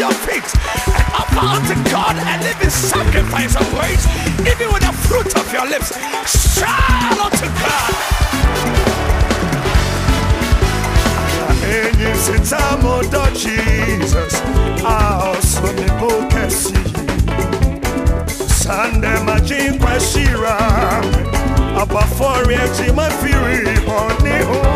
your feet and offer unto God a living sacrifice of praise, even with the fruit of your lips. Shout unto God. enyi sitamo do Jesus aosome bokesi sande majinkwa shira abafori eji mafiri boni ho